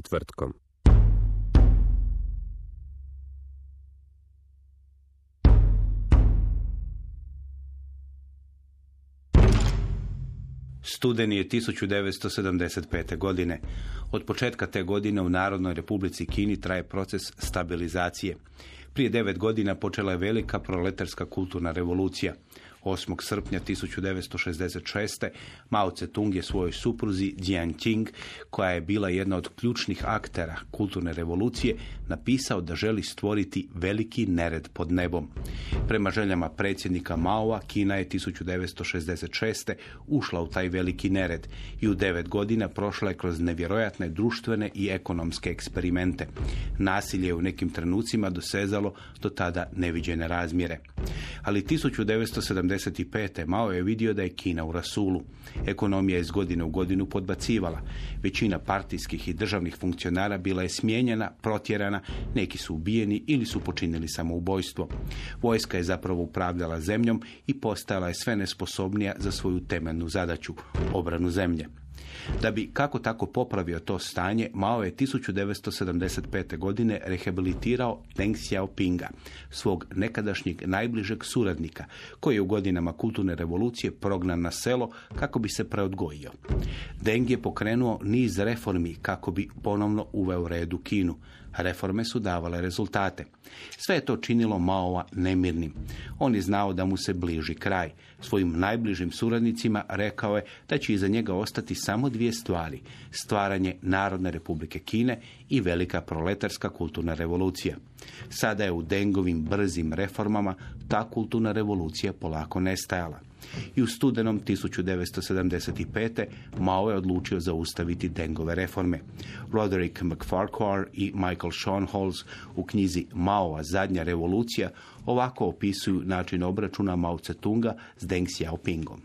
Četvrtkom. Studeni je 1975. godine. Od početka te godine u Narodnoj republici Kini traje proces stabilizacije. Prije devet godina počela je velika proletarska kulturna revolucija. 8. srpnja 1966. Mao Tse-tung je svojoj supruzi Jianqing, koja je bila jedna od ključnih aktera kulturne revolucije, napisao da želi stvoriti veliki nered pod nebom. Prema željama predsjednika Maova, Kina je 1966. ušla u taj veliki nered i u devet godina prošla je kroz nevjerojatne društvene i ekonomske eksperimente. Nasilje je u nekim trenucima dosezalo do tada neviđene razmjere. Ali 1975. Mao je vidio da je Kina u rasulu. Ekonomija je iz godine u godinu podbacivala. Većina partijskih i državnih funkcionara bila je smijenjena, protjerana, neki su ubijeni ili su počinili samoubojstvo. Vojska je zapravo upravljala zemljom i postajala je sve nesposobnija za svoju temeljnu zadaću, obranu zemlje. Da bi kako tako popravio to stanje, Mao je 1975. godine rehabilitirao Deng Xiaopinga, svog nekadašnjeg najbližeg suradnika, koji je u godinama kulturne revolucije prognan na selo kako bi se preodgojio. Deng je pokrenuo niz reformi kako bi ponovno uveo red u Kinu. Reforme su davale rezultate. Sve je to činilo Maova nemirnim. On je znao da mu se bliži kraj. Svojim najbližim suradnicima rekao je da će iza njega ostati samo dvije stvari. Stvaranje Narodne republike Kine i velika proletarska kulturna revolucija. Sada je u Dengovim brzim reformama ta kulturna revolucija polako nestajala. I u studenom 1975. Mao je odlučio zaustaviti Dengove reforme. Roderick McFarquhar i Michael Schoenholz u knjizi Maova zadnja revolucija ovako opisuju način obračuna Mao Tse-tunga s Deng Xiaopingom.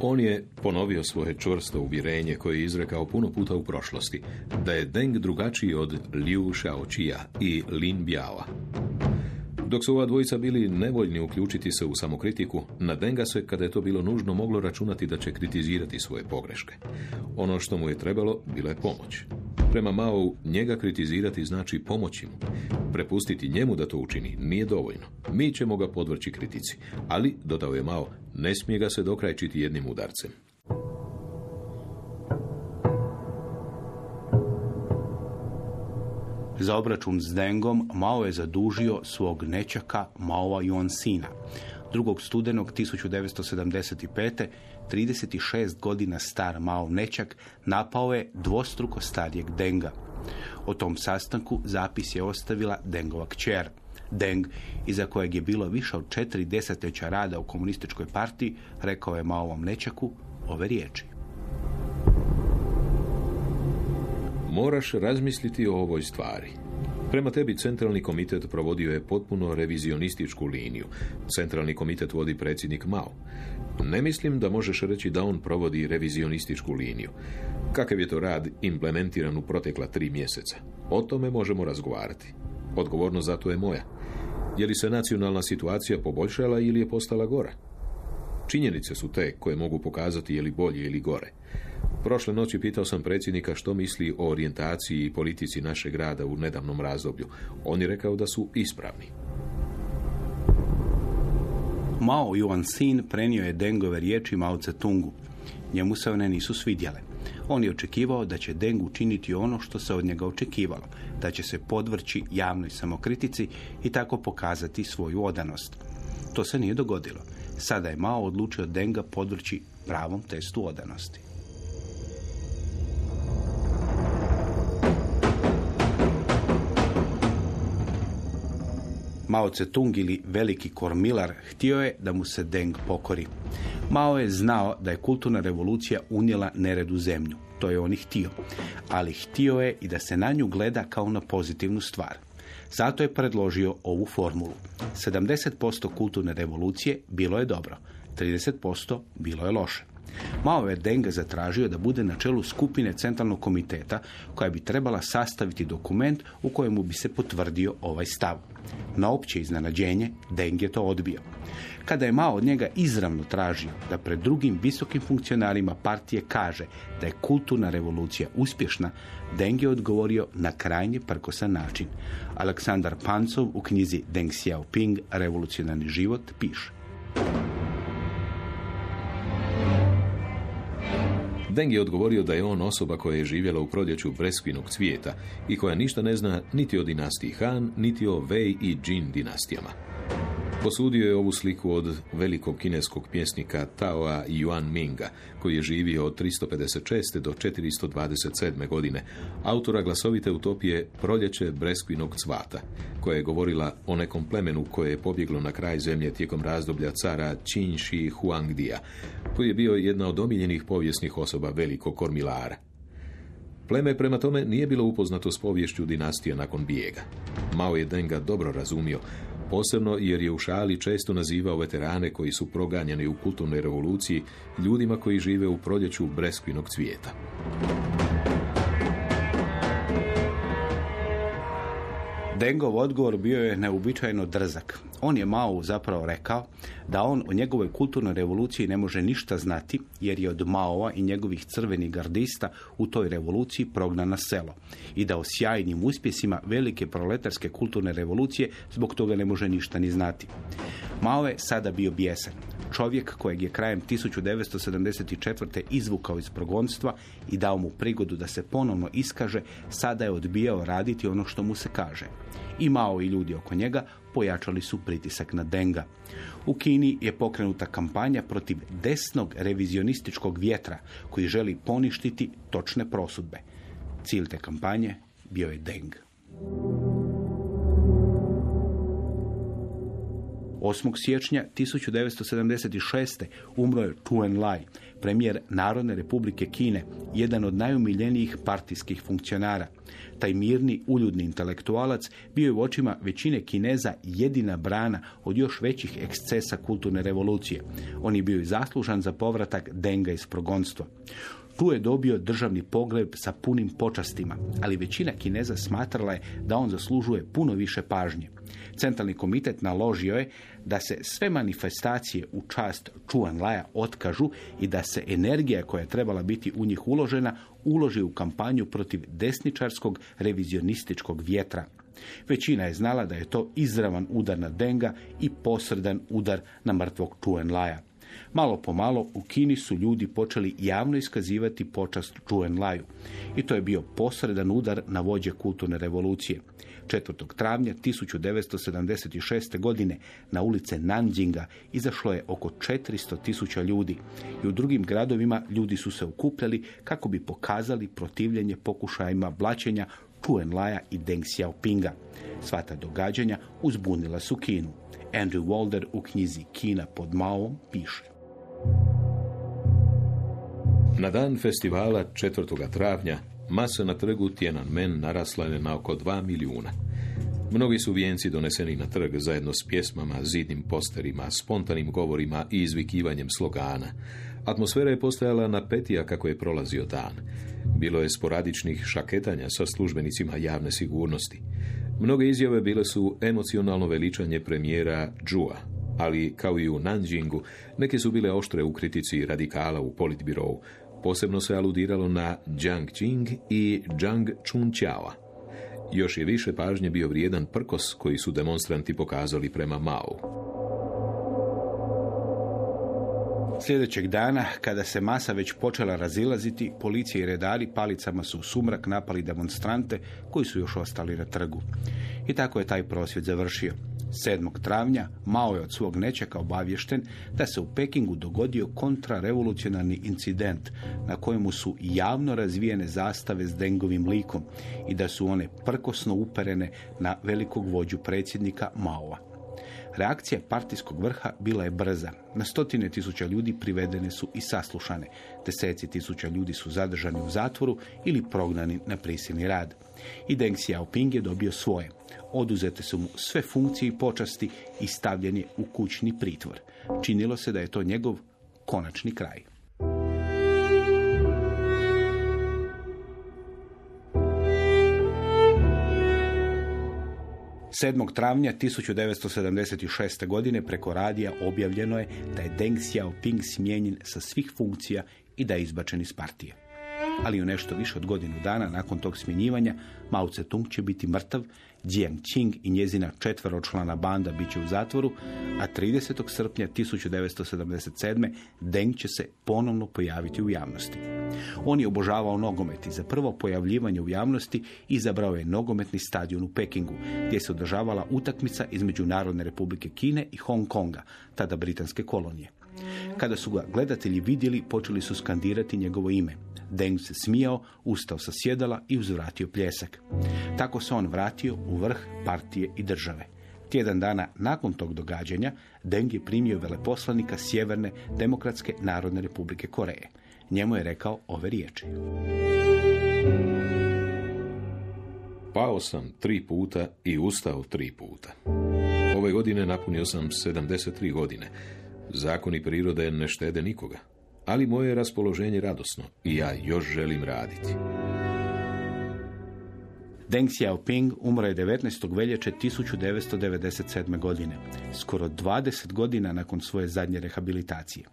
On je ponovio svoje čvrsto uvjerenje koje je izrekao puno puta u prošlosti, da je Deng drugačiji od Liu Shaoqia i Lin Biaoa. Dok su ova dvojica bili nevoljni uključiti se u samokritiku, na Denga se, kada je to bilo nužno, moglo računati da će kritizirati svoje pogreške. Ono što mu je trebalo, bila je pomoć. Prema Mao, njega kritizirati znači pomoći mu. Prepustiti njemu da to učini nije dovoljno. Mi ćemo ga podvrći kritici. Ali, dodao je Mao, ne smije ga se dokrajčiti jednim udarcem. Za obračun s Dengom Mao je zadužio svog nečaka Maova Yuansina. 2. studenog 1975. 36 godina star Mao nečak napao je dvostruko starijeg Denga. O tom sastanku zapis je ostavila Dengova kćer. Deng, iza kojeg je bilo više od četiri desetljeća rada u komunističkoj partiji, rekao je Maovom nečaku ove riječi. Moraš razmisliti o ovoj stvari. Prema tebi centralni komitet provodio je potpuno revizionističku liniju. Centralni komitet vodi predsjednik Mao. Ne mislim da možeš reći da on provodi revizionističku liniju. Kakav je to rad implementiran u protekla tri mjeseca? O tome možemo razgovarati. Odgovornost za to je moja. Je li se nacionalna situacija poboljšala ili je postala gora? Činjenice su te koje mogu pokazati je li bolje ili gore. Prošle noći pitao sam predsjednika što misli o orijentaciji i politici našeg grada u nedavnom razdoblju. On je rekao da su ispravni. Mao Yuan Sin prenio je Dengove riječi Mao Tse-tungu. Njemu se one nisu svidjele. On je očekivao da će Deng učiniti ono što se od njega očekivalo, da će se podvrći javnoj samokritici i tako pokazati svoju odanost. To se nije dogodilo. Sada je Mao odlučio Denga podvrći pravom testu odanosti. Mao Tse-tung ili veliki kormilar htio je da mu se Deng pokori. Mao je znao da je kulturna revolucija unijela nered u zemlju. To je on i htio. Ali htio je i da se na nju gleda kao na pozitivnu stvar. Zato je predložio ovu formulu. 70% kulturne revolucije bilo je dobro, 30% bilo je loše. Mao je Denga zatražio da bude na čelu skupine centralnog komiteta koja bi trebala sastaviti dokument u kojemu bi se potvrdio ovaj stav. Na opće iznenađenje Deng je to odbio. Kada je Mao od njega izravno tražio da pred drugim visokim funkcionarima partije kaže da je kulturna revolucija uspješna, Deng je odgovorio na krajnje prkosan način. Aleksandar Pancov u knjizi Deng Xiaoping, revolucionarni život, piše. Deng je odgovorio da je on osoba koja je živjela u proljeću breskvinog cvijeta i koja ništa ne zna niti o dinastiji Han, niti o Wei i Jin dinastijama. Posudio je ovu sliku od velikog kineskog pjesnika Taoa Yuan Minga, koji je živio od 356. do 427. godine, autora glasovite utopije Proljeće breskvinog cvata, koja je govorila o nekom plemenu koje je pobjeglo na kraj zemlje tijekom razdoblja cara Qin Shi Huangdija, koji je bio jedna od omiljenih povijesnih osoba velikog kormilara. Pleme prema tome nije bilo upoznato s povješću dinastija nakon bijega. Mao je Denga dobro razumio, posebno jer je u šali često nazivao veterane koji su proganjani u kulturnoj revoluciji ljudima koji žive u proljeću breskvinog cvijeta. Dengov odgovor bio je neuobičajeno drzak. On je Mao zapravo rekao da on o njegovoj kulturnoj revoluciji ne može ništa znati jer je od Maova i njegovih crvenih gardista u toj revoluciji prognan na selo i da o sjajnim uspjesima velike proletarske kulturne revolucije zbog toga ne može ništa ni znati. Mao je sada bio bijesan. Čovjek kojeg je krajem 1974. izvukao iz progonstva i dao mu prigodu da se ponovno iskaže, sada je odbijao raditi ono što mu se kaže. I Mao i ljudi oko njega pojačali su pritisak na Denga. U Kini je pokrenuta kampanja protiv desnog revizionističkog vjetra koji želi poništiti točne prosudbe. Cilj te kampanje bio je Deng. 8. siječnja 1976. umro je Tu Enlai, premijer Narodne republike Kine, jedan od najumiljenijih partijskih funkcionara. Taj mirni, uljudni intelektualac bio je u očima većine Kineza jedina brana od još većih ekscesa kulturne revolucije. On je bio i zaslužan za povratak Denga iz progonstva. Tu je dobio državni pogled sa punim počastima, ali većina Kineza smatrala je da on zaslužuje puno više pažnje. Centralni komitet naložio je da se sve manifestacije u čast Chuan Laja otkažu i da se energija koja je trebala biti u njih uložena uloži u kampanju protiv desničarskog revizionističkog vjetra. Većina je znala da je to izravan udar na Denga i posredan udar na mrtvog Chuan Laja. Malo po malo u Kini su ljudi počeli javno iskazivati počast Chuen Laju. I to je bio posredan udar na vođe kulturne revolucije. 4. travnja 1976. godine na ulice Nanjinga izašlo je oko 400 tisuća ljudi i u drugim gradovima ljudi su se okupljali kako bi pokazali protivljenje pokušajima blaćenja Chuen Laja i Deng Xiaopinga. Sva ta događanja uzbunila su Kinu. Andrew Walder u knjizi Kina pod Maom piše. Na dan festivala 4. travnja masa na trgu Tiananmen narasla je na oko 2 milijuna. Mnogi su vijenci doneseni na trg zajedno s pjesmama, zidnim posterima, spontanim govorima i izvikivanjem slogana. Atmosfera je postajala na petija kako je prolazio dan. Bilo je sporadičnih šaketanja sa službenicima javne sigurnosti. Mnoge izjave bile su emocionalno veličanje premijera Džua, ali kao i u Nanjingu, neke su bile oštre u kritici radikala u politbirovu. Posebno se aludiralo na Jiang Qing i Zhang Chunqiao. Još je više pažnje bio vrijedan prkos koji su demonstranti pokazali prema Mao. Sljedećeg dana, kada se masa već počela razilaziti, policija i redari palicama su u sumrak napali demonstrante koji su još ostali na trgu. I tako je taj prosvjed završio. 7. travnja Mao je od svog nečeka obavješten da se u Pekingu dogodio kontrarevolucionarni incident na kojemu su javno razvijene zastave s dengovim likom i da su one prkosno uperene na velikog vođu predsjednika Maova. Reakcija partijskog vrha bila je brza. Na stotine tisuća ljudi privedene su i saslušane. Deseci tisuća ljudi su zadržani u zatvoru ili prognani na prisilni rad. I Deng Xiaoping je dobio svoje. Oduzete su mu sve funkcije i počasti i stavljen je u kućni pritvor. Činilo se da je to njegov konačni kraj. 7. travnja 1976. godine preko radija objavljeno je da je Deng Xiaoping smijenjen sa svih funkcija i da je izbačen iz partije. Ali u nešto više od godinu dana nakon tog smjenjivanja Mao Tse-tung će biti mrtav, Jiang Qing i njezina četveročlana banda bit će u zatvoru, a 30. srpnja 1977. Deng će se ponovno pojaviti u javnosti. On je obožavao nogomet i za prvo pojavljivanje u javnosti izabrao je nogometni stadion u Pekingu, gdje se održavala utakmica između Narodne republike Kine i Hong Konga, tada britanske kolonije. Kada su ga gledatelji vidjeli, počeli su skandirati njegovo ime. Deng se smijao, ustao sa sjedala i uzvratio pljesak. Tako se on vratio u vrh partije i države. Tjedan dana nakon tog događanja Deng je primio veleposlanika Sjeverne Demokratske Narodne Republike Koreje. Njemu je rekao ove riječi. Pao sam tri puta i ustao tri puta. Ove godine napunio sam 73 godine. Zakoni prirode ne štede nikoga ali moje raspoloženje radosno i ja još želim raditi. Deng Xiaoping umro je 19. veljače 1997. godine, skoro 20 godina nakon svoje zadnje rehabilitacije.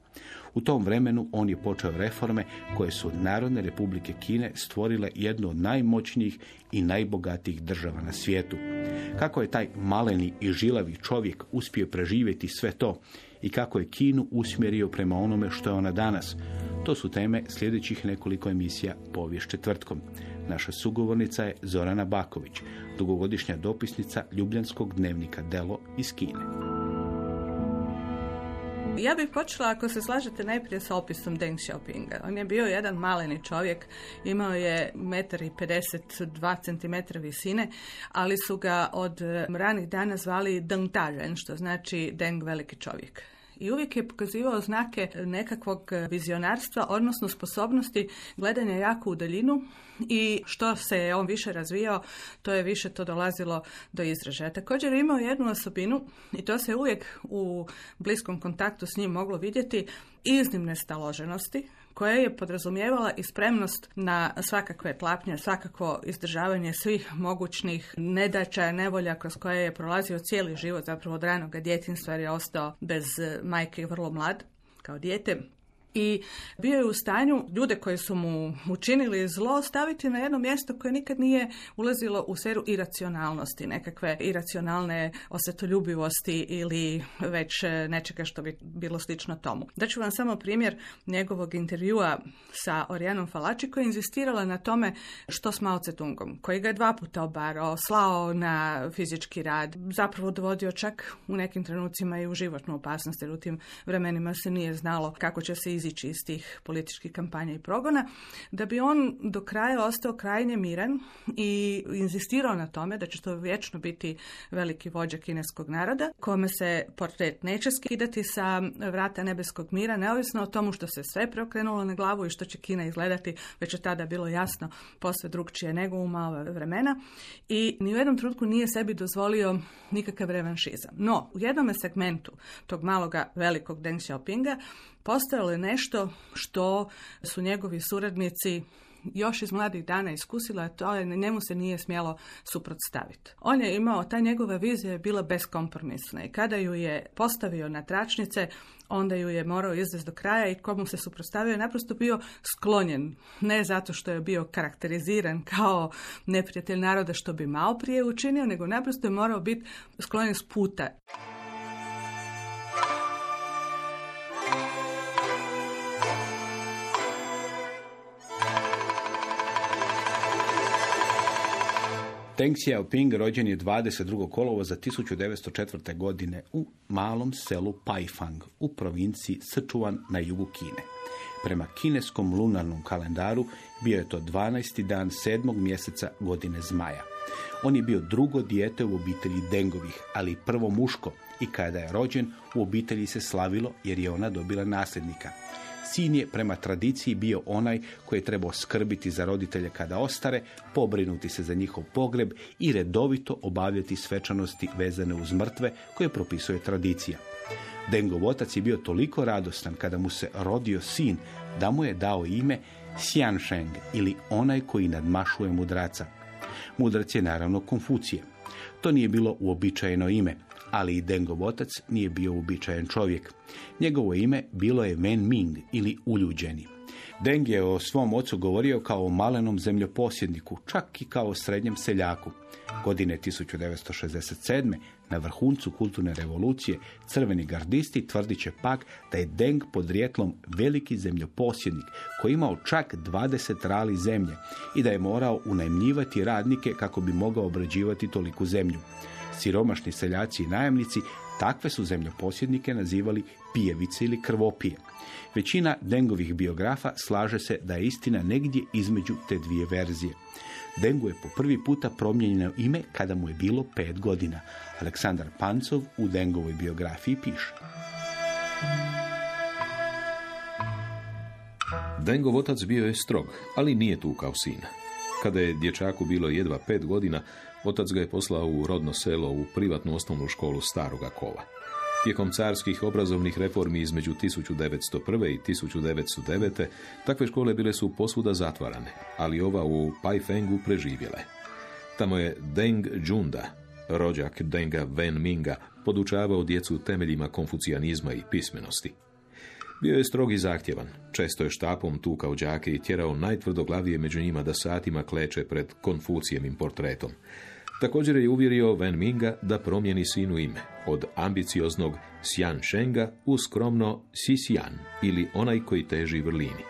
U tom vremenu on je počeo reforme koje su od Narodne republike Kine stvorile jednu od najmoćnijih i najbogatijih država na svijetu. Kako je taj maleni i žilavi čovjek uspio preživjeti sve to i kako je Kinu usmjerio prema onome što je ona danas. To su teme sljedećih nekoliko emisija Povijest četvrtkom. Naša sugovornica je Zorana Baković, dugogodišnja dopisnica Ljubljanskog dnevnika Delo iz Kine. Ja bih počela, ako se slažete, najprije sa opisom Deng Xiaopinga. On je bio jedan maleni čovjek, imao je 1,52 cm visine, ali su ga od ranih dana zvali Deng Taren, što znači Deng veliki čovjek i uvijek je pokazivao znake nekakvog vizionarstva, odnosno sposobnosti gledanja jako u daljinu i što se je on više razvijao, to je više to dolazilo do izražaja. Također je imao jednu osobinu i to se uvijek u bliskom kontaktu s njim moglo vidjeti iznimne staloženosti, koja je podrazumijevala i spremnost na svakakve tlapnje, svakako izdržavanje svih mogućnih nedaća, nevolja kroz koje je prolazio cijeli život, zapravo od ranog djetinstva jer je ostao bez majke vrlo mlad kao dijete i bio je u stanju ljude koji su mu učinili zlo staviti na jedno mjesto koje nikad nije ulazilo u sferu iracionalnosti, nekakve iracionalne osjetoljubivosti ili već nečega što bi bilo slično tomu. Daću vam samo primjer njegovog intervjua sa Orijanom Falači koja je inzistirala na tome što s Mao Tse-tungom, koji ga je dva puta obarao, slao na fizički rad, zapravo dovodio čak u nekim trenucima i u životnu opasnost, jer u tim vremenima se nije znalo kako će se izići iz tih političkih kampanja i progona, da bi on do kraja ostao krajnje miran i inzistirao na tome da će to vječno biti veliki vođa kineskog naroda, kome se portret neće skidati sa vrata nebeskog mira, neovisno o tomu što se sve preokrenulo na glavu i što će Kina izgledati, već je tada bilo jasno posve drugčije nego u malo vremena i ni u jednom trenutku nije sebi dozvolio nikakav revanšizam. No, u jednom segmentu tog maloga velikog Deng Xiaopinga postojalo je nešto što su njegovi suradnici još iz mladih dana iskusila, to je njemu se nije smjelo suprotstaviti. On je imao, ta njegova vizija je bila beskompromisna i kada ju je postavio na tračnice, onda ju je morao izvesti do kraja i komu se suprotstavio je naprosto bio sklonjen. Ne zato što je bio karakteriziran kao neprijatelj naroda što bi malo prije učinio, nego naprosto je morao biti sklonjen s puta. Deng Xiaoping rođen je 22. kolovo za 1904. godine u malom selu Paifang u provinciji Sichuan na jugu Kine. Prema kineskom lunarnom kalendaru bio je to 12. dan 7. mjeseca godine zmaja. On je bio drugo dijete u obitelji Dengovih, ali prvo muško i kada je rođen u obitelji se slavilo jer je ona dobila nasljednika. Sin je prema tradiciji bio onaj koji je trebao skrbiti za roditelje kada ostare, pobrinuti se za njihov pogreb i redovito obavljati svečanosti vezane uz mrtve koje propisuje tradicija. Dengov otac je bio toliko radostan kada mu se rodio sin da mu je dao ime Xiansheng ili onaj koji nadmašuje mudraca. Mudrac je naravno Konfucije. To nije bilo uobičajeno ime, ali i Dengov otac nije bio uobičajen čovjek. Njegovo ime bilo je Wen Ming ili uljuđeni. Deng je o svom ocu govorio kao o malenom zemljoposjedniku, čak i kao o srednjem seljaku. Godine 1967. na vrhuncu kulturne revolucije crveni gardisti tvrdit će pak da je Deng podrijetlom veliki zemljoposjednik koji imao čak 20 rali zemlje i da je morao unajmljivati radnike kako bi mogao obrađivati toliku zemlju. Siromašni seljaci i najamnici takve su zemljoposjednike nazivali pijevice ili krvopije. Većina Dengovih biografa slaže se da je istina negdje između te dvije verzije. Dengu je po prvi puta promijenjeno ime kada mu je bilo pet godina. Aleksandar Pancov u Dengovoj biografiji piše. Dengov otac bio je strog, ali nije tu kao sina. Kada je dječaku bilo jedva pet godina, otac ga je poslao u rodno selo u privatnu osnovnu školu Staroga Kova. Tijekom carskih obrazovnih reformi između 1901. i 1909. takve škole bile su posvuda zatvarane, ali ova u Paifengu preživjela je. Tamo je Deng Junda, rođak Denga Wen Minga, podučavao djecu temeljima konfucijanizma i pismenosti. Bio je strog i zahtjevan. Često je štapom tukao đake i tjerao najtvrdoglavije među njima da satima kleče pred Konfucijevim portretom. Također je uvjerio Wen Minga da promijeni sinu ime od ambicioznog Xian Shenga u skromno Si Xian ili onaj koji teži vrlini.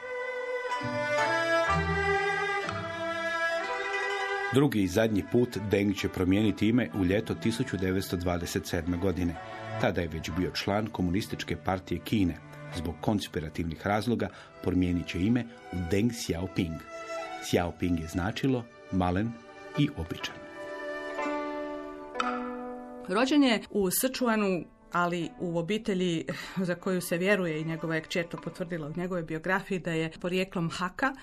Drugi i zadnji put Deng će promijeniti ime u ljeto 1927. godine. Tada je već bio član komunističke partije Kine. Zbog konspirativnih razloga promijenit će ime u Deng Xiaoping. Xiaoping je značilo malen i običan. Rođen je u Srčuanu, ali u obitelji za koju se vjeruje i njegova je potvrdila u njegovoj biografiji da je porijeklom Haka,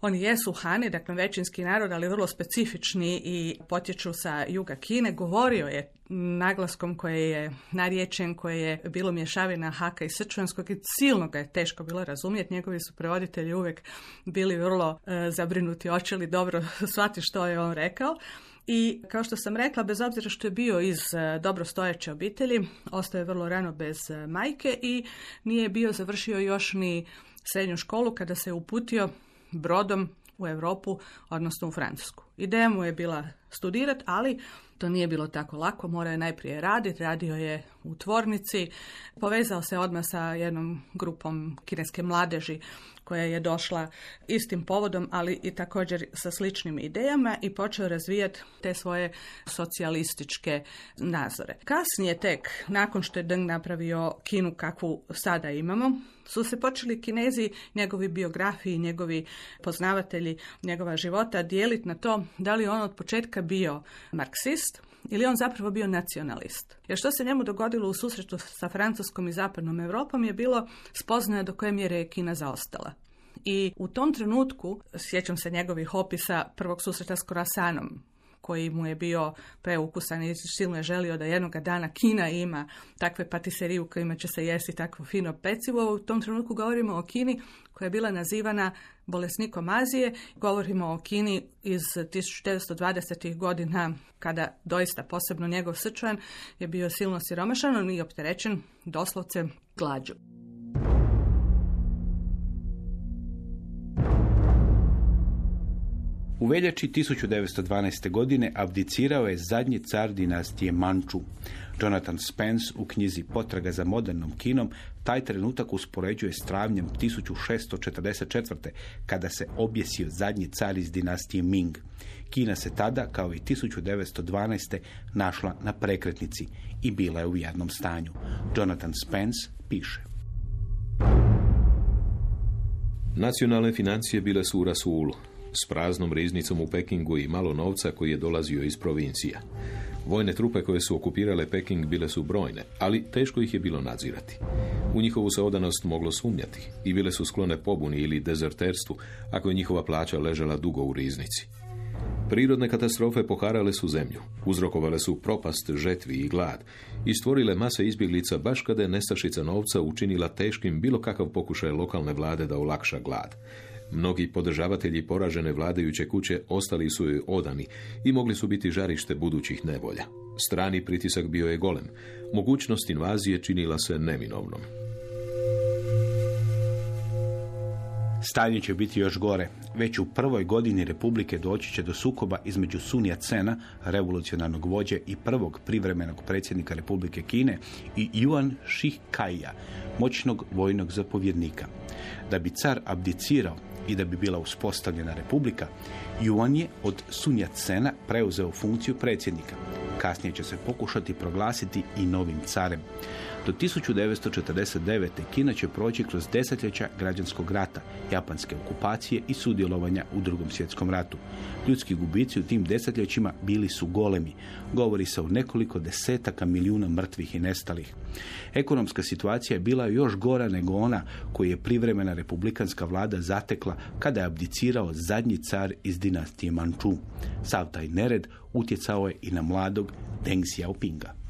oni jesu Hani, dakle većinski narod, ali vrlo specifični i potječu sa juga Kine. Govorio je naglaskom koje je narječen, koje je bilo mješavina Haka i Srčuanskog i silno ga je teško bilo razumjeti. Njegovi su prevoditelji uvijek bili vrlo e, zabrinuti, oče li dobro shvati što je on rekao. I kao što sam rekla, bez obzira što je bio iz e, dobrostojeće obitelji, ostao je vrlo rano bez e, majke i nije bio završio još ni srednju školu kada se uputio brodom u Europu, odnosno u Francusku. Ideja mu je bila studirati, ali to nije bilo tako lako, morao je najprije raditi, radio je u tvornici, povezao se odmah sa jednom grupom kineske mladeži koja je došla istim povodom, ali i također sa sličnim idejama i počeo razvijati te svoje socijalističke nazore. Kasnije tek, nakon što je Deng napravio Kinu kakvu sada imamo, su se počeli kinezi, njegovi biografiji, njegovi poznavatelji njegova života dijeliti na to da li on od početka bio marksist ili on zapravo bio nacionalist. Jer što se njemu dogodilo u susretu sa Francuskom i Zapadnom Europom je bilo spoznaje do koje mjere je Kina zaostala. I u tom trenutku, sjećam se njegovih opisa prvog susreta s Korasanom, koji mu je bio preukusan i silno je želio da jednoga dana Kina ima takve patiserije u kojima će se jesti takvo fino pecivo. U tom trenutku govorimo o Kini koja je bila nazivana bolesnikom Azije. Govorimo o Kini iz 1920. godina kada doista posebno njegov srčan je bio silno siromašan i opterećen doslovce glađu. U veljači 1912. godine abdicirao je zadnji car dinastije Manču. Jonathan Spence u knjizi Potraga za modernom kinom taj trenutak uspoređuje s travnjem 1644. kada se objesio zadnji car iz dinastije Ming. Kina se tada, kao i 1912. našla na prekretnici i bila je u jednom stanju. Jonathan Spence piše. Nacionalne financije bile su u rasulu, s praznom riznicom u Pekingu i malo novca koji je dolazio iz provincija. Vojne trupe koje su okupirale Peking bile su brojne, ali teško ih je bilo nadzirati. U njihovu se odanost moglo sumnjati i bile su sklone pobuni ili dezerterstvu ako je njihova plaća ležala dugo u riznici. Prirodne katastrofe poharale su zemlju, uzrokovale su propast, žetvi i glad i stvorile mase izbjeglica baš kada je nestašica novca učinila teškim bilo kakav pokušaj lokalne vlade da olakša glad. Mnogi podržavatelji poražene vladajuće kuće ostali su joj odani i mogli su biti žarište budućih nevolja. Strani pritisak bio je golem. Mogućnost invazije činila se neminovnom. Stanje će biti još gore. Već u prvoj godini Republike doći će do sukoba između Sunja Cena, revolucionarnog vođe i prvog privremenog predsjednika Republike Kine i Yuan Shihkaija, moćnog vojnog zapovjednika. Da bi car abdicirao i da bi bila uspostavljena republika, Yuan je od Sunja Cena preuzeo funkciju predsjednika. Kasnije će se pokušati proglasiti i novim carem. Do 1949. Kina će proći kroz desetljeća građanskog rata, japanske okupacije i sudjelovanja u drugom svjetskom ratu. Ljudski gubici u tim desetljećima bili su golemi. Govori se o nekoliko desetaka milijuna mrtvih i nestalih. Ekonomska situacija je bila još gora nego ona koju je privremena republikanska vlada zatekla kada je abdicirao zadnji car iz dinastije Manču. Sav taj nered utjecao je i na mladog Deng Xiaopinga.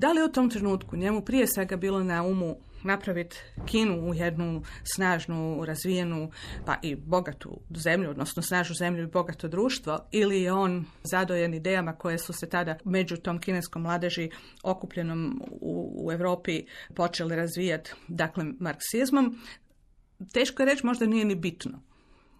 Da li u tom trenutku njemu prije svega bilo na umu napraviti Kinu u jednu snažnu, razvijenu, pa i bogatu zemlju, odnosno snažnu zemlju i bogato društvo, ili je on zadojen idejama koje su se tada među tom kineskom mladeži okupljenom u, u Europi počeli razvijati, dakle, marksizmom, teško je reći, možda nije ni bitno.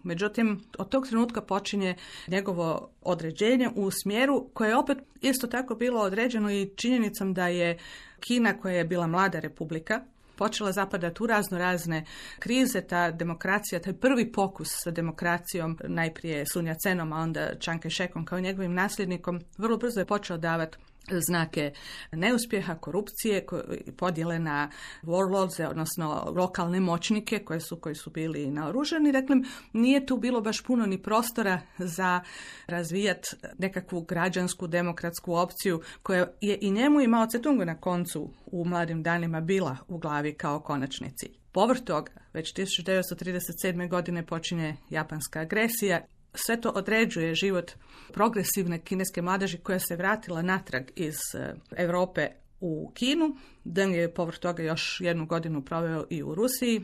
Međutim, od tog trenutka počinje njegovo određenje u smjeru koje je opet isto tako bilo određeno i činjenicom da je Kina koja je bila mlada republika, počela zapadati u razno razne krize, ta demokracija, taj prvi pokus sa demokracijom, najprije Sunja Cenom, a onda Čanke Šekom kao njegovim nasljednikom, vrlo brzo je počeo davati znake neuspjeha, korupcije, podjele na warlords, odnosno lokalne moćnike koje su, koji su bili naoružani. Dakle, nije tu bilo baš puno ni prostora za razvijat nekakvu građansku demokratsku opciju koja je i njemu i Mao Tse-tungu na koncu u mladim danima bila u glavi kao konačni cilj. Povrh toga, već 1937. godine počinje japanska agresija sve to određuje život progresivne kineske mladeži koja se vratila natrag iz e, Europe u Kinu. Deng je povrh toga još jednu godinu proveo i u Rusiji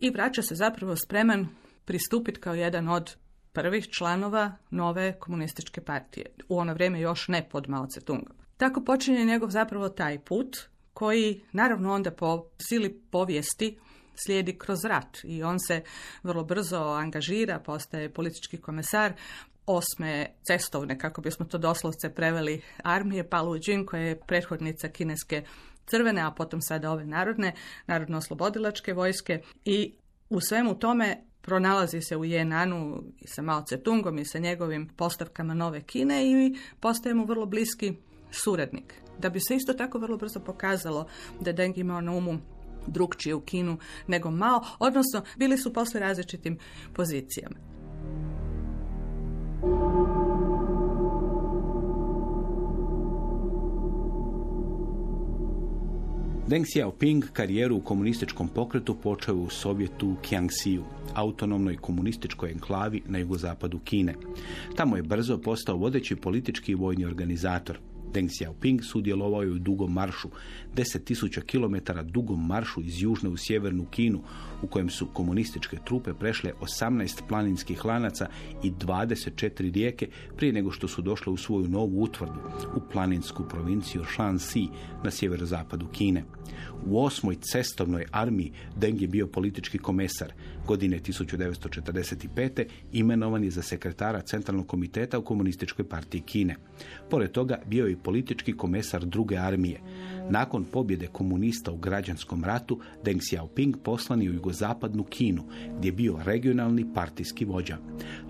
i vraća se zapravo spreman pristupiti kao jedan od prvih članova nove komunističke partije. U ono vrijeme još ne pod Mao Tse-tungom. Tako počinje njegov zapravo taj put koji naravno onda po sili povijesti slijedi kroz rat i on se vrlo brzo angažira, postaje politički komesar osme cestovne, kako bismo to doslovce preveli, armije Palu Jin, koja je prethodnica kineske crvene, a potom sada ove narodne, narodno-oslobodilačke vojske i u svemu tome pronalazi se u Jenanu i sa Mao Tse-tungom i sa njegovim postavkama nove Kine i postaje mu vrlo bliski suradnik. Da bi se isto tako vrlo brzo pokazalo da Deng imao na umu drugčije u Kinu nego Mao, odnosno bili su posle različitim pozicijama. Deng Xiaoping karijeru u komunističkom pokretu počeo u Sovjetu Kiangsiju, autonomnoj komunističkoj enklavi na jugozapadu Kine. Tamo je brzo postao vodeći politički i vojni organizator. Deng Xiaoping sudjelovao je u dugom maršu, 10.000 km dugom maršu iz južne u sjevernu Kinu, u kojem su komunističke trupe prešle 18 planinskih lanaca i 24 rijeke prije nego što su došle u svoju novu utvrdu, u planinsku provinciju Shanxi na sjeverozapadu Kine. U osmoj cestovnoj armiji Deng je bio politički komesar. Godine 1945. imenovan je za sekretara Centralnog komiteta u Komunističkoj partiji Kine. Pored toga bio je politički komesar druge armije. Nakon pobjede komunista u građanskom ratu, Deng Xiaoping poslan je u jugozapadnu Kinu, gdje je bio regionalni partijski vođa.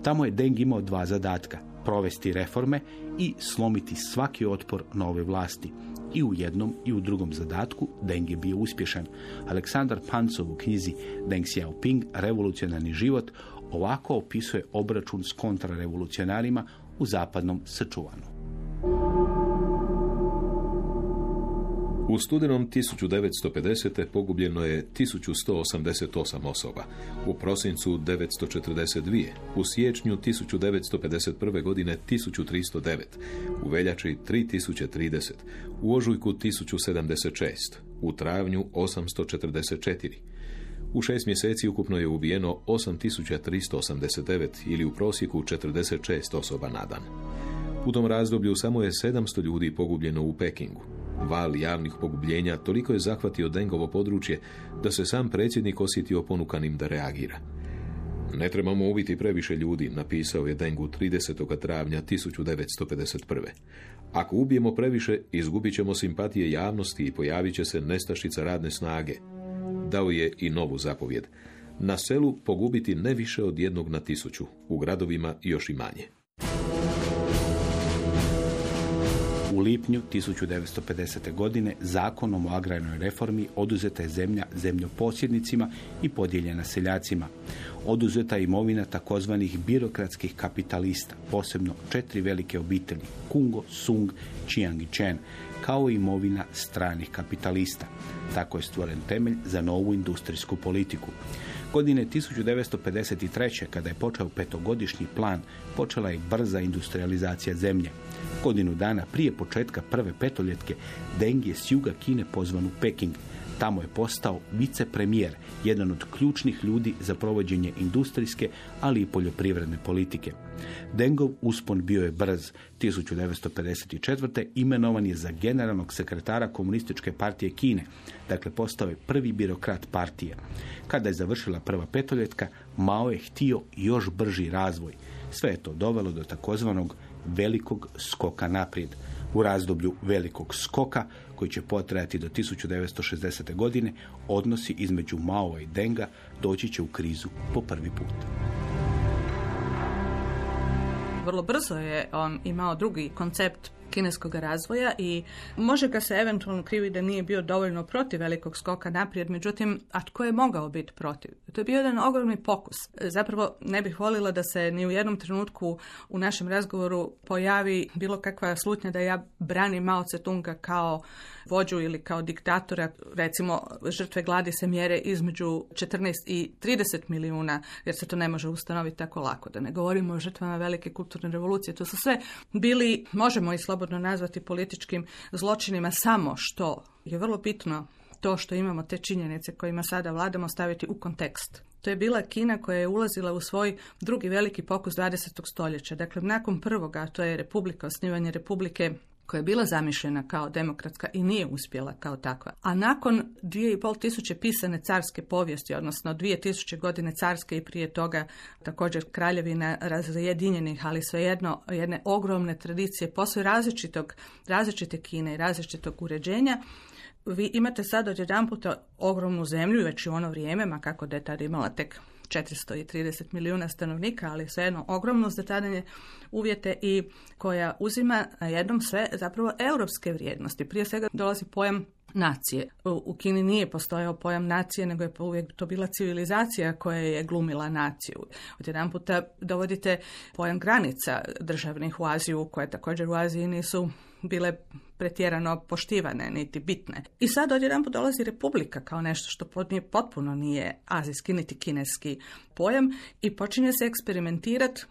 Tamo je Deng imao dva zadatka, provesti reforme i slomiti svaki otpor nove vlasti. I u jednom i u drugom zadatku Deng je bio uspješan. Aleksandar Pancov u knjizi Deng Xiaoping, revolucionarni život, ovako opisuje obračun s kontrarevolucionarima u zapadnom Sečuvanu. U studenom 1950. pogubljeno je 1188 osoba, u prosincu 942, u siječnju 1951. godine 1309, u veljači 3030, u ožujku 1076, u travnju 844. U šest mjeseci ukupno je ubijeno 8389 ili u prosjeku 46 osoba na dan. U tom razdoblju samo je 700 ljudi pogubljeno u Pekingu. Val javnih pogubljenja toliko je zahvatio Dengovo područje da se sam predsjednik osjetio ponukanim da reagira. Ne trebamo ubiti previše ljudi, napisao je Dengu 30. travnja 1951. Ako ubijemo previše, izgubit ćemo simpatije javnosti i pojavit će se nestašica radne snage. Dao je i novu zapovjed. Na selu pogubiti ne više od jednog na tisuću, u gradovima još i manje. U lipnju 1950. godine zakonom o agrarnoj reformi oduzeta je zemlja zemljoposjednicima i podijeljena seljacima. Oduzeta je imovina takozvanih birokratskih kapitalista, posebno četiri velike obitelji, Kungo, Sung, Chiang i Chen, kao i imovina stranih kapitalista. Tako je stvoren temelj za novu industrijsku politiku. Godine 1953. kada je počeo petogodišnji plan, počela je brza industrializacija zemlje. Godinu dana prije početka prve petoljetke Deng je s juga Kine pozvan u Peking. Tamo je postao vicepremijer, jedan od ključnih ljudi za provođenje industrijske, ali i poljoprivredne politike. Dengov uspon bio je brz. 1954. imenovan je za generalnog sekretara komunističke partije Kine, dakle postao je prvi birokrat partije. Kada je završila prva petoljetka, Mao je htio još brži razvoj. Sve je to dovelo do takozvanog velikog skoka naprijed. U razdoblju velikog skoka, koji će potrajati do 1960. godine, odnosi između Mao i Denga doći će u krizu po prvi put. Vrlo brzo je on imao drugi koncept kineskog razvoja i može ga se eventualno krivi da nije bio dovoljno protiv velikog skoka naprijed, međutim, a tko je mogao biti protiv? To je bio jedan ogromni pokus. Zapravo ne bih volila da se ni u jednom trenutku u našem razgovoru pojavi bilo kakva slutnja da ja branim Mao Tse-tunga kao vođu ili kao diktatora, recimo žrtve gladi se mjere između 14 i 30 milijuna, jer se to ne može ustanoviti tako lako. Da ne govorimo o žrtvama velike kulturne revolucije. To su sve bili, možemo i slobodno nazvati političkim zločinima, samo što je vrlo bitno to što imamo te činjenice kojima sada vladamo staviti u kontekst. To je bila Kina koja je ulazila u svoj drugi veliki pokus 20. stoljeća. Dakle, nakon prvoga, to je republika, osnivanje republike koja je bila zamišljena kao demokratska i nije uspjela kao takva. A nakon dvije i pol tisuće pisane carske povijesti, odnosno dvije tisuće godine carske i prije toga također kraljevina razjedinjenih, ali svejedno jedne ogromne tradicije posve različitog, različite Kine i različitog uređenja, vi imate sad od puta ogromnu zemlju, već i ono vrijeme, ma kako da je tada imala tek 430 milijuna stanovnika, ali svejedno ogromno za uvjete i koja uzima jednom sve zapravo europske vrijednosti. Prije svega dolazi pojam nacije. U Kini nije postojao pojam nacije, nego je uvijek to bila civilizacija koja je glumila naciju. Od jedan puta dovodite pojam granica državnih u Aziju, koje također u Aziji nisu bile pretjerano poštivane, niti bitne. I sad odjedan dolazi republika kao nešto što potpuno nije azijski niti kineski pojam i počinje se eksperimentirati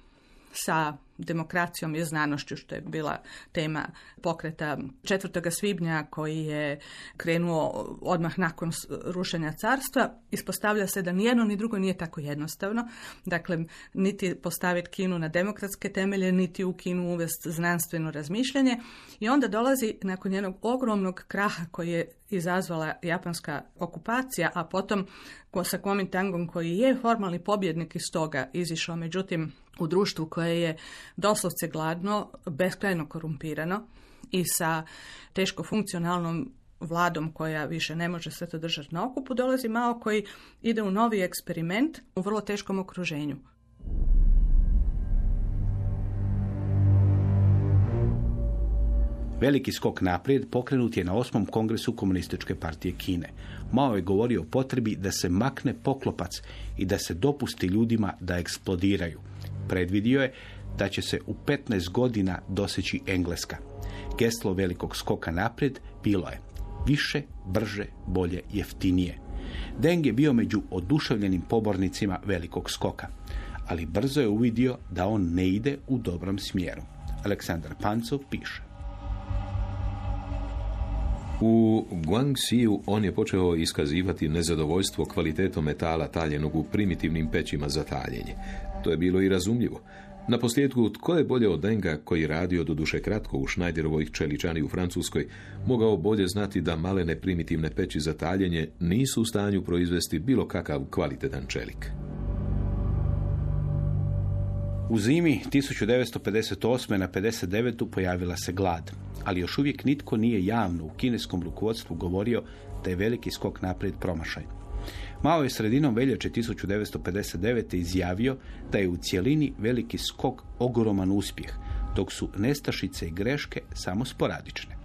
sa demokracijom i znanošću, što je bila tema pokreta 4. svibnja koji je krenuo odmah nakon rušenja carstva. Ispostavlja se da ni jedno ni drugo nije tako jednostavno. Dakle, niti postaviti Kinu na demokratske temelje, niti u Kinu uvesti znanstveno razmišljanje. I onda dolazi nakon jednog ogromnog kraha koji je izazvala japanska okupacija, a potom sa Kuomintangom koji je formalni pobjednik iz toga izišao, međutim u društvu koje je doslovce gladno, beskrajno korumpirano i sa teško funkcionalnom vladom koja više ne može sve to držati na okupu, dolazi Mao koji ide u novi eksperiment u vrlo teškom okruženju. Veliki skok naprijed pokrenut je na osmom kongresu komunističke partije Kine. Mao je govorio o potrebi da se makne poklopac i da se dopusti ljudima da eksplodiraju. Predvidio je da će se u 15 godina doseći Engleska. Geslo velikog skoka naprijed bilo je više, brže, bolje, jeftinije. Deng je bio među oduševljenim pobornicima velikog skoka, ali brzo je uvidio da on ne ide u dobrom smjeru. Aleksandar Pancov piše. U Guangxiju on je počeo iskazivati nezadovoljstvo kvalitetom metala taljenog u primitivnim pećima za taljenje. To je bilo i razumljivo. Na posljedku, tko je bolje od Denga, koji radio do duše kratko u Schneiderovoj čeličani u Francuskoj, mogao bolje znati da malene primitivne peći za taljenje nisu u stanju proizvesti bilo kakav kvalitetan čelik. U zimi 1958. na 59. pojavila se glad, ali još uvijek nitko nije javno u kineskom rukovodstvu govorio da je veliki skok naprijed promašaj. Mao je sredinom veljače 1959. izjavio da je u cjelini veliki skok ogroman uspjeh, dok su nestašice i greške samo sporadične.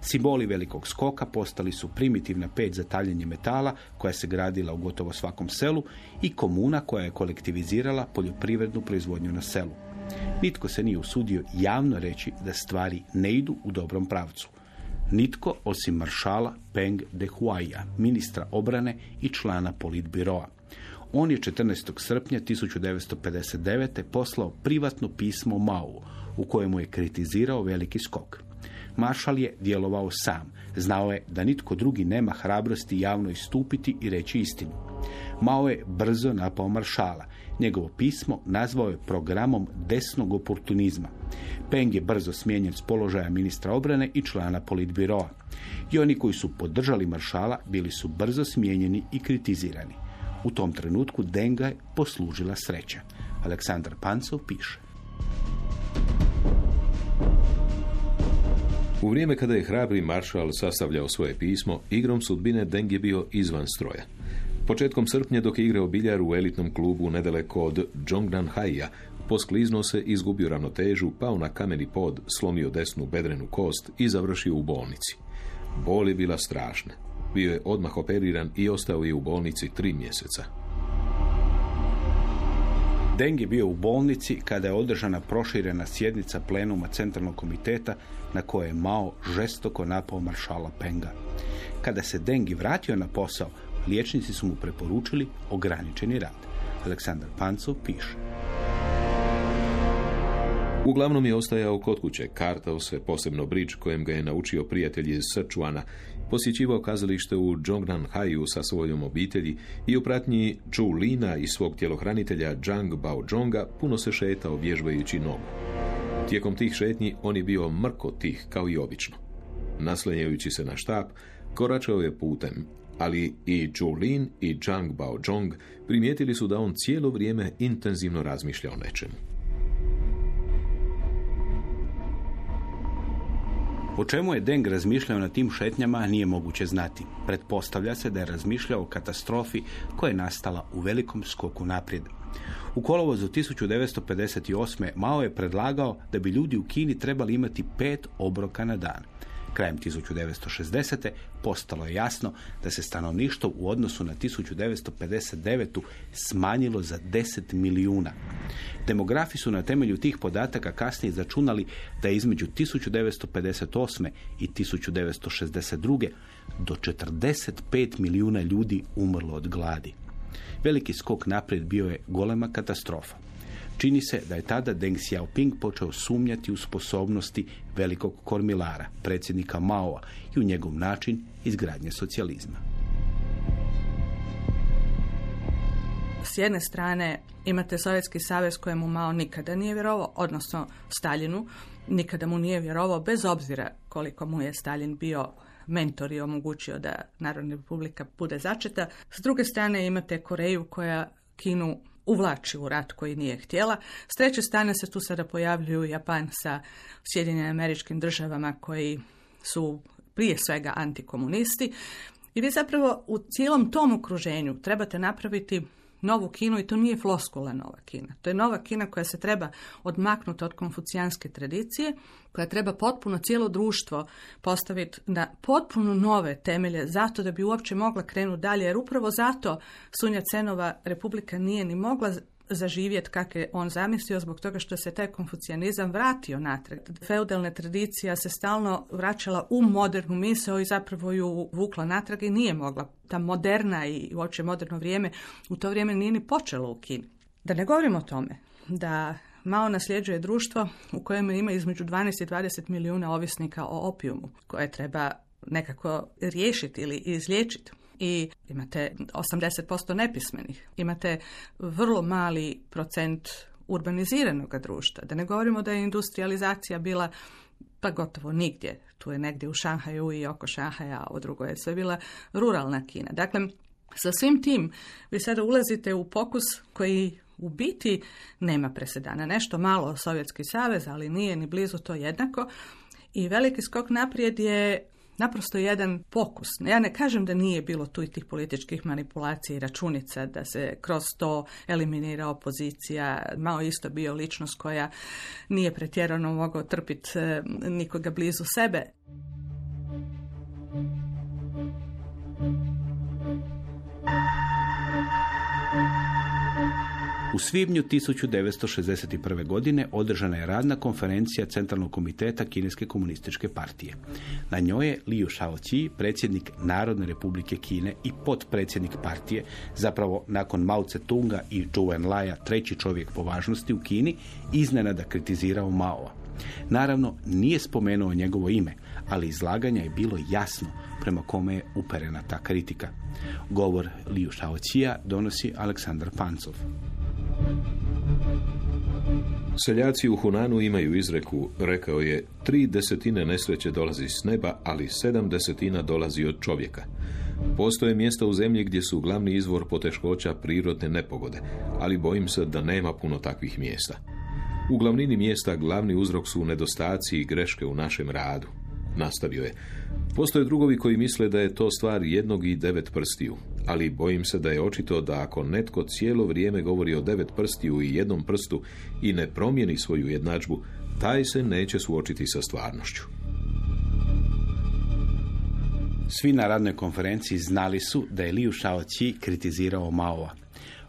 Simboli velikog skoka postali su primitivna peć za taljenje metala koja se gradila u gotovo svakom selu i komuna koja je kolektivizirala poljoprivrednu proizvodnju na selu. Nitko se nije usudio javno reći da stvari ne idu u dobrom pravcu. Nitko osim maršala Peng de Huaia, ministra obrane i člana politbiroa. On je 14. srpnja 1959. poslao privatno pismo Mao u kojemu je kritizirao veliki skok. Maršal je djelovao sam. Znao je da nitko drugi nema hrabrosti javno istupiti i reći istinu. Mao je brzo napao maršala. Njegovo pismo nazvao je programom desnog oportunizma. Peng je brzo smijenjen s položaja ministra obrane i člana politbiroa. I oni koji su podržali maršala bili su brzo smijenjeni i kritizirani. U tom trenutku Denga je poslužila sreća. Aleksandar Pancov piše. U vrijeme kada je hrabri maršal sastavljao svoje pismo, igrom sudbine Deng je bio izvan stroja. Početkom srpnja dok je igrao biljar u elitnom klubu nedaleko od Haija, poskliznuo se, izgubio ravnotežu, pao na kameni pod, slomio desnu bedrenu kost i završio u bolnici. Bol je bila strašna. Bio je odmah operiran i ostao je u bolnici tri mjeseca. Deng je bio u bolnici kada je održana proširena sjednica plenuma centralnog komiteta na koje je Mao žestoko napao maršala Penga. Kada se Dengi vratio na posao, liječnici su mu preporučili ograničeni rad. Aleksandar Pancov piše. Uglavnom je ostajao kod kuće, kartao se posebno bridge kojem ga je naučio prijatelj iz Srčuana, posjećivao kazalište u Haju sa svojom obitelji i u pratnji Chu Lina i svog tjelohranitelja Zhang Baozhonga puno se šetao vježbajući nogu. Tijekom tih šetnji on je bio mrko tih kao i obično. Naslanjajući se na štap, koračao je putem, ali i Zhou Lin i Zhang Baozhong primijetili su da on cijelo vrijeme intenzivno razmišlja o nečemu. O čemu je Deng razmišljao na tim šetnjama nije moguće znati. Pretpostavlja se da je razmišljao o katastrofi koja je nastala u velikom skoku naprijed. U kolovozu 1958. Mao je predlagao da bi ljudi u Kini trebali imati pet obroka na dan. Krajem 1960. postalo je jasno da se stanovništvo u odnosu na 1959. smanjilo za 10 milijuna. Demografi su na temelju tih podataka kasnije začunali da je između 1958. i 1962. do 45 milijuna ljudi umrlo od gladi. Veliki skok naprijed bio je golema katastrofa. Čini se da je tada Deng Xiaoping počeo sumnjati u sposobnosti velikog kormilara, predsjednika Maoa i u njegov način izgradnje socijalizma. S jedne strane imate Sovjetski savez kojemu Mao nikada nije vjerovao, odnosno Staljinu, nikada mu nije vjerovao, bez obzira koliko mu je Stalin bio mentor i omogućio da Narodna republika bude začeta. S druge strane imate Koreju koja Kinu uvlači u rat koji nije htjela. S treće strane se tu sada pojavljuju Japan sa Sjedinjenim američkim državama koji su prije svega antikomunisti. I vi zapravo u cijelom tom okruženju trebate napraviti novu Kinu i to nije floskula nova Kina. To je nova Kina koja se treba odmaknuti od konfucijanske tradicije, koja treba potpuno cijelo društvo postaviti na potpuno nove temelje zato da bi uopće mogla krenuti dalje, jer upravo zato Sunja Cenova republika nije ni mogla zaživjeti kako je on zamislio zbog toga što se taj konfucijanizam vratio natrag. Feudalna tradicija se stalno vraćala u modernu misao i zapravo ju vukla natrag i nije mogla. Ta moderna i uopće moderno vrijeme u to vrijeme nije ni počelo u Kini. Da ne govorimo o tome da Mao nasljeđuje društvo u kojem ima između 12 i 20 milijuna ovisnika o opijumu koje treba nekako riješiti ili izliječiti i imate 80% nepismenih. Imate vrlo mali procent urbaniziranog društva. Da ne govorimo da je industrializacija bila pa gotovo nigdje. Tu je negdje u Šanhaju i oko Šanhaja, a ovo drugo je sve bila ruralna Kina. Dakle, sa svim tim vi sada ulazite u pokus koji u biti nema presedana. Nešto malo Sovjetski savez, ali nije ni blizu to jednako. I veliki skok naprijed je naprosto jedan pokus. Ja ne kažem da nije bilo tu i tih političkih manipulacija i računica, da se kroz to eliminira opozicija. Mao isto bio ličnost koja nije pretjerano mogao trpiti eh, nikoga blizu sebe. U svibnju 1961. godine održana je radna konferencija Centralnog komiteta Kineske komunističke partije. Na njoj je Liu Shaoqi, predsjednik Narodne republike Kine i potpredsjednik partije, zapravo nakon Mao Tse-tunga i Zhou Enlaja treći čovjek po važnosti u Kini, iznenada kritizirao Mao. Naravno, nije spomenuo njegovo ime, ali izlaganja je bilo jasno prema kome je uperena ta kritika. Govor Liu Shaoqija donosi Aleksandar Pancov. Seljaci u Hunanu imaju izreku, rekao je, tri desetine nesreće dolazi s neba, ali sedam desetina dolazi od čovjeka. Postoje mjesta u zemlji gdje su glavni izvor poteškoća prirodne nepogode, ali bojim se da nema puno takvih mjesta. U glavnini mjesta glavni uzrok su nedostaci i greške u našem radu. Nastavio je. Postoje drugovi koji misle da je to stvar jednog i devet prstiju, ali bojim se da je očito da ako netko cijelo vrijeme govori o devet prstiju i jednom prstu i ne promijeni svoju jednadžbu, taj se neće suočiti sa stvarnošću. Svi na radnoj konferenciji znali su da je Liu Shaoqi kritizirao Maova.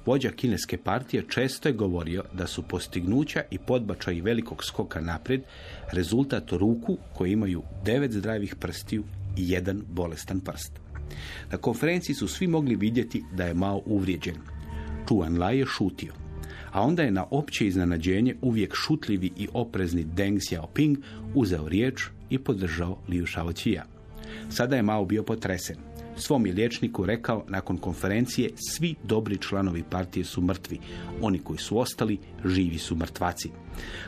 Vođa kineske partije često je govorio da su postignuća i podbačaji velikog skoka naprijed rezultat ruku koji imaju devet zdravih prstiju i jedan bolestan prst. Na konferenciji su svi mogli vidjeti da je Mao uvrijeđen. Chuan Lai je šutio. A onda je na opće iznenađenje uvijek šutljivi i oprezni Deng Xiaoping uzeo riječ i podržao Liu Shaoqija. Sada je Mao bio potresen. Svom je liječniku rekao nakon konferencije svi dobri članovi partije su mrtvi. Oni koji su ostali, živi su mrtvaci.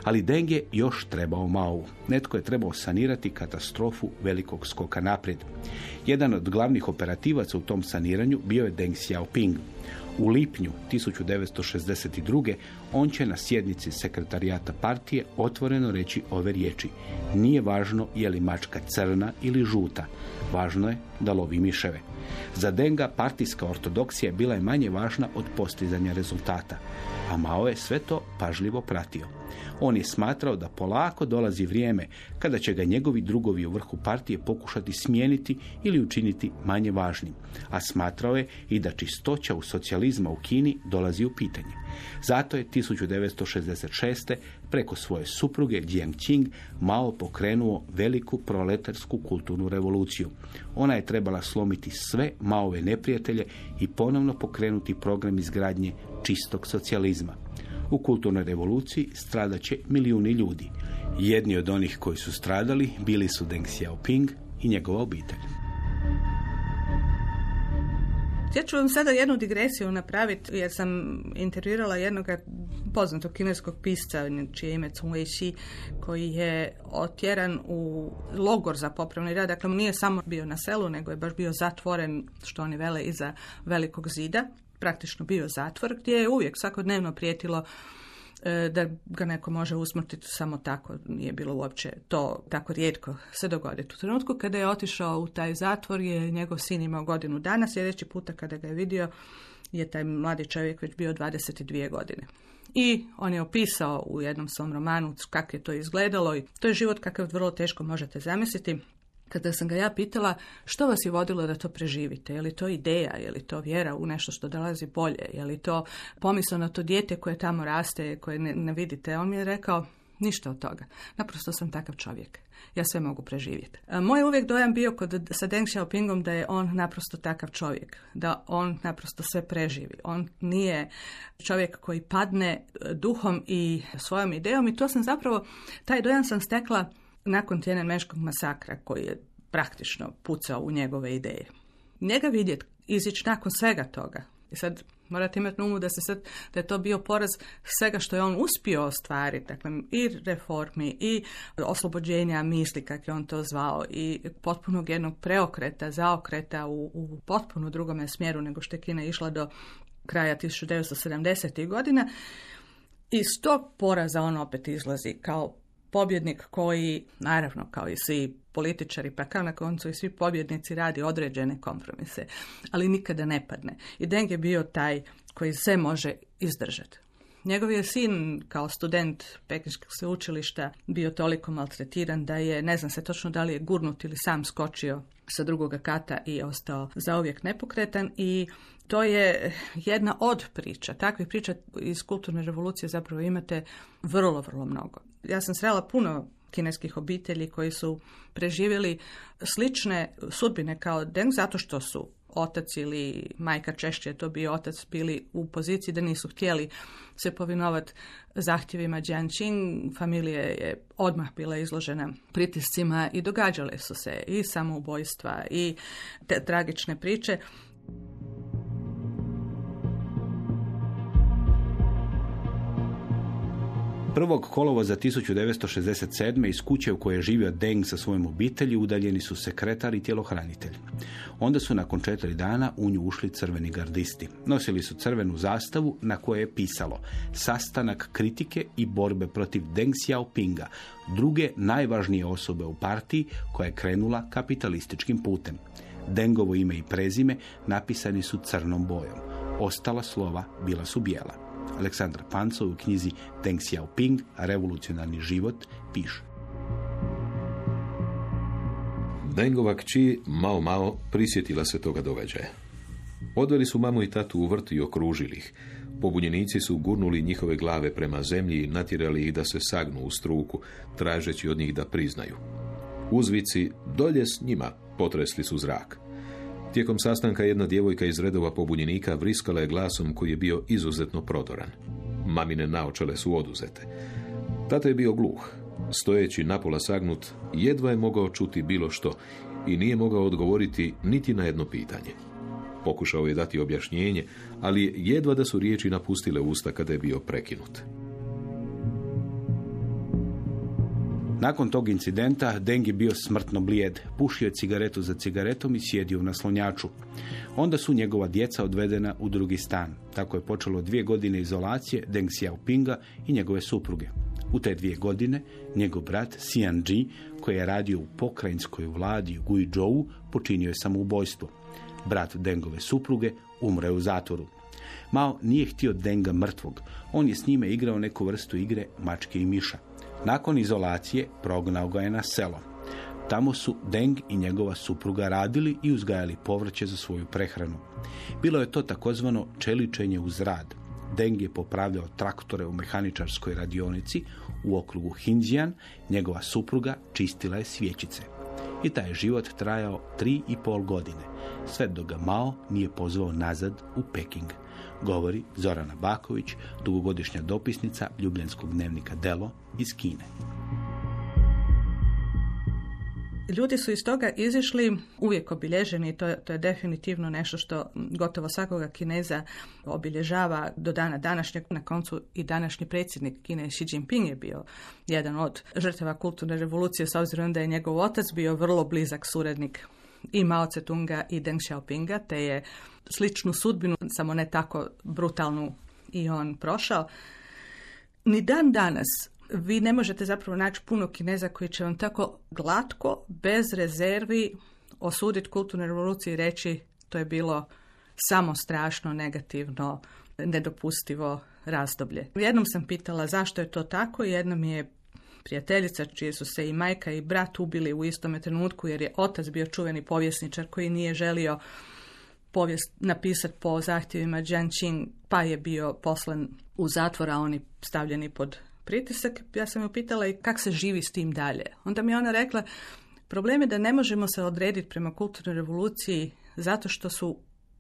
Ali Deng je još trebao Mao. Netko je trebao sanirati katastrofu velikog skoka naprijed. Jedan od glavnih operativaca u tom saniranju bio je Deng Xiaoping. U lipnju 1962. on će na sjednici sekretarijata partije otvoreno reći ove riječi. Nije važno je li mačka crna ili žuta. Važno je da lovi miševe. Za Denga partijska ortodoksija bila je manje važna od postizanja rezultata, a Mao je sve to pažljivo pratio. On je smatrao da polako dolazi vrijeme kada će ga njegovi drugovi u vrhu partije pokušati smijeniti ili učiniti manje važnim, a smatrao je i da čistoća u socijalizma u Kini dolazi u pitanje. Zato je 1966. preko svoje supruge Jiang Qing Mao pokrenuo veliku proletarsku kulturnu revoluciju. Ona je trebala slomiti sve Maove neprijatelje i ponovno pokrenuti program izgradnje čistog socijalizma. U kulturnoj revoluciji stradaće milijuni ljudi. Jedni od onih koji su stradali bili su Deng Xiaoping i njegova obitelj. Ja ću vam sada jednu digresiju napraviti jer sam intervjuirala jednog poznatog kineskog pisca čije ime Cun Wei koji je otjeran u logor za popravni rad. Dakle, nije samo bio na selu, nego je baš bio zatvoren, što oni vele, iza velikog zida. Praktično bio zatvor gdje je uvijek svakodnevno prijetilo e, da ga neko može usmrtiti samo tako. Nije bilo uopće to tako rijetko se dogoditi. U trenutku kada je otišao u taj zatvor je njegov sin imao godinu dana. Sljedeći puta kada ga je vidio je taj mladi čovjek već bio 22 godine. I on je opisao u jednom svom romanu kako je to izgledalo i to je život kakav vrlo teško možete zamisliti. Kada sam ga ja pitala što vas je vodilo da to preživite, je li to ideja, je li to vjera u nešto što dolazi bolje, je li to pomisao na to dijete koje tamo raste, koje ne, ne vidite, on mi je rekao ništa od toga. Naprosto sam takav čovjek. Ja sve mogu preživjeti. Moj je uvijek dojam bio kod, sa Deng Xiaopingom da je on naprosto takav čovjek. Da on naprosto sve preživi. On nije čovjek koji padne duhom i svojom idejom i to sam zapravo, taj dojam sam stekla nakon meškog masakra koji je praktično pucao u njegove ideje. Njega vidjeti, izići nakon svega toga. I sad morate imati na umu da, se sad, da je to bio poraz svega što je on uspio ostvariti, dakle i reformi i oslobođenja misli, kako je on to zvao, i potpunog jednog preokreta, zaokreta u, u potpuno drugome smjeru nego što je Kina išla do kraja 1970. godina. Iz tog poraza on opet izlazi kao pobjednik koji, naravno kao i svi političari, pa kao na koncu i svi pobjednici radi određene kompromise, ali nikada ne padne. I Deng je bio taj koji sve može izdržati. Njegov je sin kao student Pekinskog sveučilišta bio toliko maltretiran da je, ne znam se točno da li je gurnut ili sam skočio sa drugoga kata i ostao zauvijek nepokretan i to je jedna od priča. Takvih priča iz kulturne revolucije zapravo imate vrlo, vrlo mnogo. Ja sam srela puno kineskih obitelji koji su preživjeli slične sudbine kao Deng zato što su otac ili majka, češće to bio otac, bili u poziciji da nisu htjeli se povinovati zahtjevima Jianqing. Familija je odmah bila izložena pritiscima i događale su se i samoubojstva i te tragične priče. 1. kolovoza 1967. iz kuće u kojoj je živio Deng sa svojom obitelji udaljeni su sekretar i tjelohranitelj. Onda su nakon četiri dana u nju ušli crveni gardisti. Nosili su crvenu zastavu na kojoj je pisalo sastanak kritike i borbe protiv Deng Xiaopinga, druge najvažnije osobe u partiji koja je krenula kapitalističkim putem. Dengovo ime i prezime napisani su crnom bojom. Ostala slova bila su bijela. Aleksandar Pancov u knjizi Deng Xiaoping, revolucionarni život, piše. Dengova kći Mao Mao prisjetila se toga događaja. Odveli su mamu i tatu u vrt i okružili ih. Pobunjenici su gurnuli njihove glave prema zemlji i natjerali ih da se sagnu u struku, tražeći od njih da priznaju. Uzvici dolje s njima potresli su zrak. Tijekom sastanka jedna djevojka iz redova pobunjenika vriskala je glasom koji je bio izuzetno prodoran. Mamine naočale su oduzete. Tata je bio gluh. Stojeći napola sagnut, jedva je mogao čuti bilo što i nije mogao odgovoriti niti na jedno pitanje. Pokušao je dati objašnjenje, ali jedva da su riječi napustile usta kada je bio prekinut. Nakon tog incidenta Deng je bio smrtno blijed, pušio je cigaretu za cigaretom i sjedio na slonjaču. Onda su njegova djeca odvedena u drugi stan. Tako je počelo dvije godine izolacije Deng Xiaopinga i njegove supruge. U te dvije godine njegov brat Xian Ji, koji je radio u pokrajinskoj vladi u Guizhou, počinio je samoubojstvo. Brat Dengove supruge umre u zatvoru. Mao nije htio Denga mrtvog. On je s njime igrao neku vrstu igre mačke i miša. Nakon izolacije prognao ga je na selo. Tamo su Deng i njegova supruga radili i uzgajali povrće za svoju prehranu. Bilo je to takozvano čeličenje uz rad. Deng je popravljao traktore u mehaničarskoj radionici u okrugu Hindzijan, njegova supruga čistila je svječice. I taj život trajao tri i pol godine, sve dok ga Mao nije pozvao nazad u Peking. Govori Zorana Baković, dugogodišnja dopisnica Ljubljanskog dnevnika Delo iz Kine. Ljudi su iz toga izišli uvijek obilježeni to, je- to je definitivno nešto što gotovo svakoga Kineza obilježava do dana današnjeg. Na koncu i današnji predsjednik Kine Xi Jinping je bio jedan od žrtava kulturne revolucije s obzirom da je njegov otac bio vrlo blizak suradnik i Mao Tse-tunga i Deng Xiaopinga, te je sličnu sudbinu, samo ne tako brutalnu i on prošao. Ni dan danas vi ne možete zapravo naći puno kineza koji će vam tako glatko, bez rezervi osuditi kulturnu revoluciju i reći to je bilo samo strašno, negativno, nedopustivo razdoblje. Jednom sam pitala zašto je to tako, jednom je prijateljica čije su se i majka i brat ubili u istome trenutku jer je otac bio čuveni povjesničar koji nije želio povijest napisati po zahtjevima Jiang Qing, pa je bio poslan u zatvor, a oni stavljeni pod pritisak. Ja sam ju pitala i kak se živi s tim dalje. Onda mi je ona rekla, problem je da ne možemo se odrediti prema kulturnoj revoluciji zato što su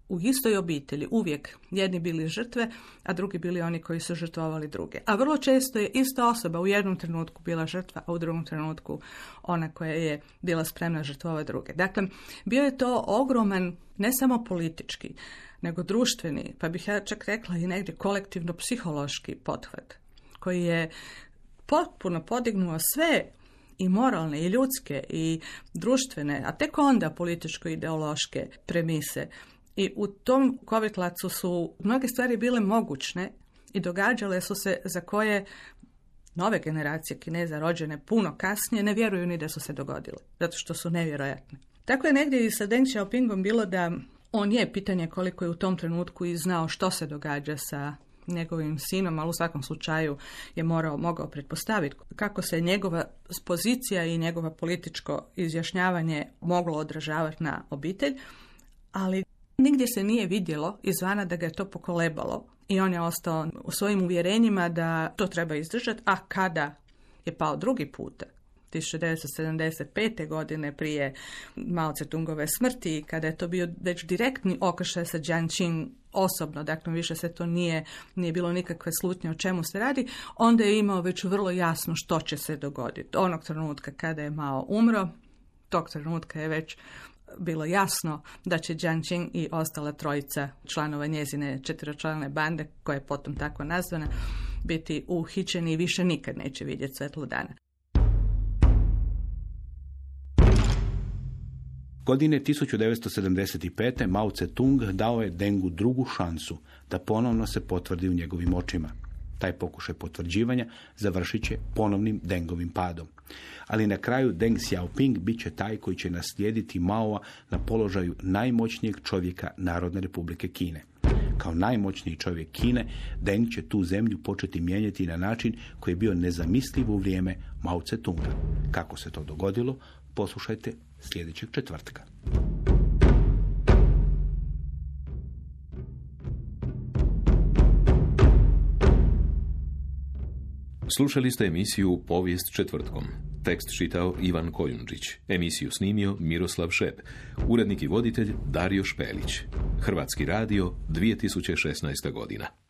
u istoj obitelji uvijek jedni bili žrtve, a drugi bili oni koji su žrtvovali druge. A vrlo često je ista osoba u jednom trenutku bila žrtva, a u drugom trenutku ona koja je bila spremna žrtvovati druge. Dakle, bio je to ogroman, ne samo politički, nego društveni, pa bih ja čak rekla i negdje kolektivno-psihološki pothvat, koji je potpuno podignuo sve i moralne i ljudske i društvene, a tek onda političko-ideološke premise. I u tom kovitlacu su mnoge stvari bile mogućne i događale su se za koje nove generacije Kineza rođene puno kasnije ne vjeruju ni da su se dogodile, zato što su nevjerojatne. Tako je negdje i sa Deng Xiaopingom bilo da on je pitanje koliko je u tom trenutku i znao što se događa sa njegovim sinom, ali u svakom slučaju je morao, mogao pretpostaviti kako se njegova pozicija i njegova političko izjašnjavanje moglo odražavati na obitelj, ali nigdje se nije vidjelo izvana da ga je to pokolebalo i on je ostao u svojim uvjerenjima da to treba izdržati, a kada je pao drugi puta, 1975. godine prije Mao Tse-tungove smrti, kada je to bio već direktni okršaj sa Jiang Qing osobno, dakle više se to nije, nije bilo nikakve slutnje o čemu se radi, onda je imao već vrlo jasno što će se dogoditi. Onog trenutka kada je Mao umro, tog trenutka je već bilo jasno da će Jiang i ostala trojica članova njezine četveročlane bande, koja je potom tako nazvana, biti uhićeni i više nikad neće vidjeti svetlo dana. Godine 1975. Mao Tse-tung dao je Dengu drugu šansu da ponovno se potvrdi u njegovim očima. Taj pokušaj potvrđivanja završit će ponovnim Dengovim padom. Ali na kraju Deng Xiaoping bit će taj koji će naslijediti Maoa na položaju najmoćnijeg čovjeka Narodne republike Kine. Kao najmoćniji čovjek Kine, Deng će tu zemlju početi mijenjati na način koji je bio nezamisliv u vrijeme Mao Tse-tunga. Kako se to dogodilo, poslušajte sljedećeg četvrtka. Slušali ste emisiju Povijest četvrtkom. Tekst čitao Ivan Kojundžić. Emisiju snimio Miroslav Šep. Urednik i voditelj Dario Špelić. Hrvatski radio 2016. godina.